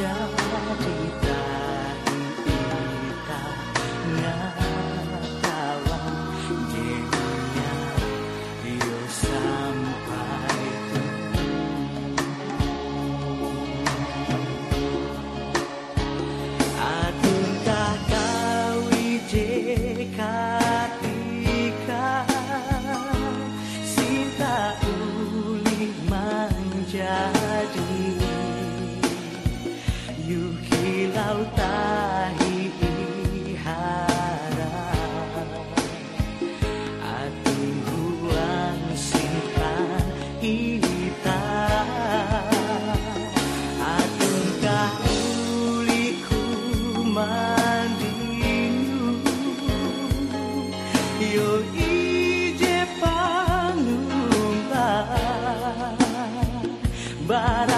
家。barat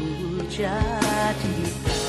menjadi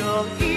your